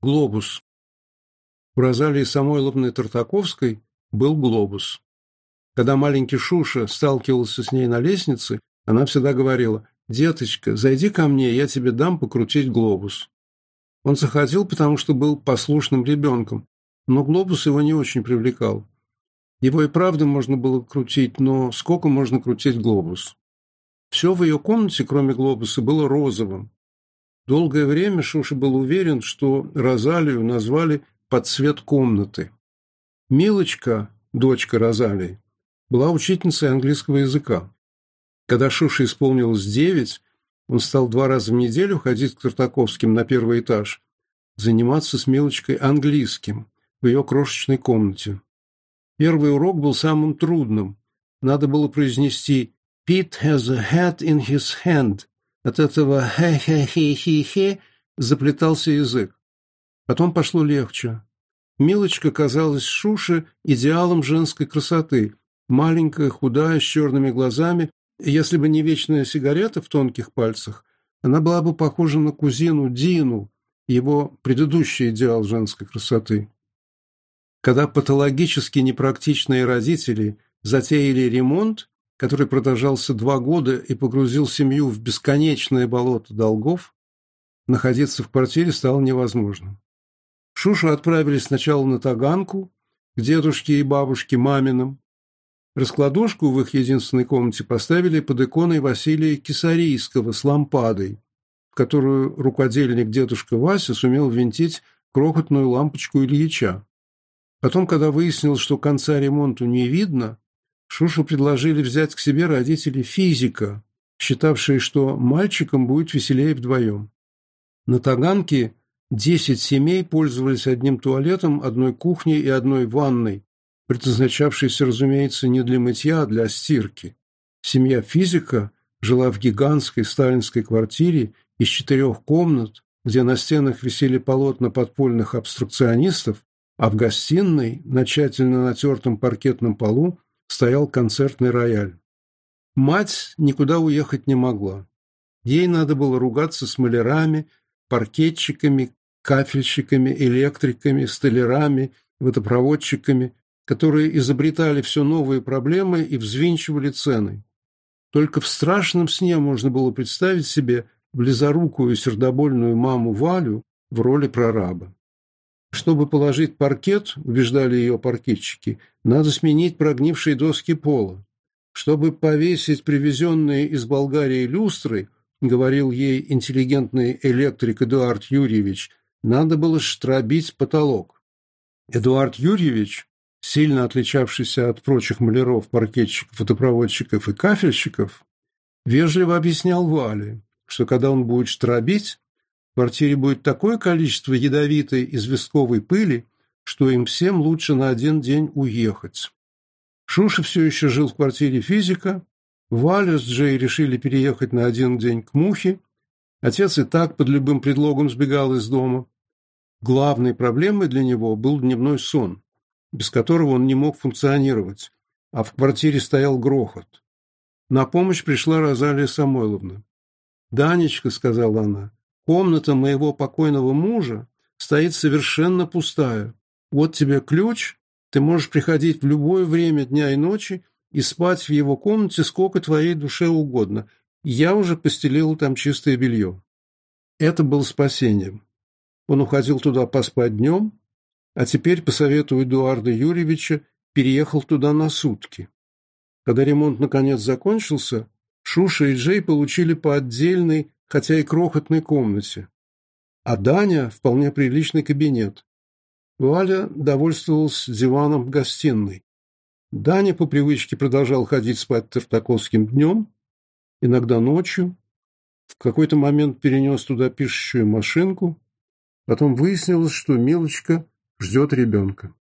Глобус. У Розалии Самойловны Тартаковской был глобус. Когда маленький Шуша сталкивался с ней на лестнице, она всегда говорила «Деточка, зайди ко мне, я тебе дам покрутить глобус». Он заходил, потому что был послушным ребенком, но глобус его не очень привлекал. Его и правда можно было крутить, но сколько можно крутить глобус? Все в ее комнате, кроме глобуса, было розовым, Долгое время Шуша был уверен, что Розалию назвали «под цвет комнаты». Милочка, дочка Розалии, была учительницей английского языка. Когда Шуше исполнилось девять, он стал два раза в неделю ходить к Тартаковским на первый этаж, заниматься с Милочкой английским в ее крошечной комнате. Первый урок был самым трудным. Надо было произнести «Pete has a hat in his hand», от этого «хе-хе-хе-хе» заплетался язык. Потом пошло легче. Милочка казалась Шуше идеалом женской красоты, маленькая, худая, с черными глазами, если бы не вечная сигарета в тонких пальцах, она была бы похожа на кузину Дину, его предыдущий идеал женской красоты. Когда патологически непрактичные родители затеяли ремонт, который продолжался два года и погрузил семью в бесконечное болото долгов, находиться в квартире стало невозможно. Шушу отправили сначала на Таганку, к дедушке и бабушке маминым. Раскладушку в их единственной комнате поставили под иконой Василия Кисарийского с лампадой, в которую рукодельник дедушка Вася сумел ввинтить крохотную лампочку Ильича. Потом, когда выяснилось, что конца ремонту не видно, Шушу предложили взять к себе родители физика, считавшие, что мальчикам будет веселее вдвоем. На Таганке десять семей пользовались одним туалетом, одной кухней и одной ванной, предназначавшейся, разумеется, не для мытья, а для стирки. Семья физика жила в гигантской сталинской квартире из четырех комнат, где на стенах висели полотна подпольных абстракционистов, а в гостиной на тщательно натертом паркетном полу стоял концертный рояль. Мать никуда уехать не могла. Ей надо было ругаться с малярами, паркетчиками, кафельщиками, электриками, столярами, водопроводчиками, которые изобретали все новые проблемы и взвинчивали цены. Только в страшном сне можно было представить себе близорукую сердобольную маму Валю в роли прораба. Чтобы положить паркет, убеждали ее паркетчики, надо сменить прогнившие доски пола. Чтобы повесить привезенные из Болгарии люстры, говорил ей интеллигентный электрик Эдуард Юрьевич, надо было штробить потолок. Эдуард Юрьевич, сильно отличавшийся от прочих маляров, паркетчиков, фотопроводчиков и кафельщиков, вежливо объяснял Вале, что когда он будет штробить, в квартире будет такое количество ядовитой известковой пыли, что им всем лучше на один день уехать. Шуша все еще жил в квартире физика, Валя с Джей решили переехать на один день к Мухе, отец и так под любым предлогом сбегал из дома. Главной проблемой для него был дневной сон, без которого он не мог функционировать, а в квартире стоял грохот. На помощь пришла Розалия Самойловна. «Данечка», — сказала она, Комната моего покойного мужа стоит совершенно пустая. Вот тебе ключ, ты можешь приходить в любое время дня и ночи и спать в его комнате сколько твоей душе угодно. Я уже постелил там чистое белье. Это было спасением. Он уходил туда поспать днем, а теперь, по совету Эдуарда Юрьевича, переехал туда на сутки. Когда ремонт наконец закончился, Шуша и Джей получили по отдельной хотя и крохотной комнате, а Даня – вполне приличный кабинет. Валя довольствовалась диваном в гостиной. Даня по привычке продолжал ходить спать Тартаковским днем, иногда ночью, в какой-то момент перенес туда пишущую машинку, потом выяснилось, что Милочка ждет ребенка.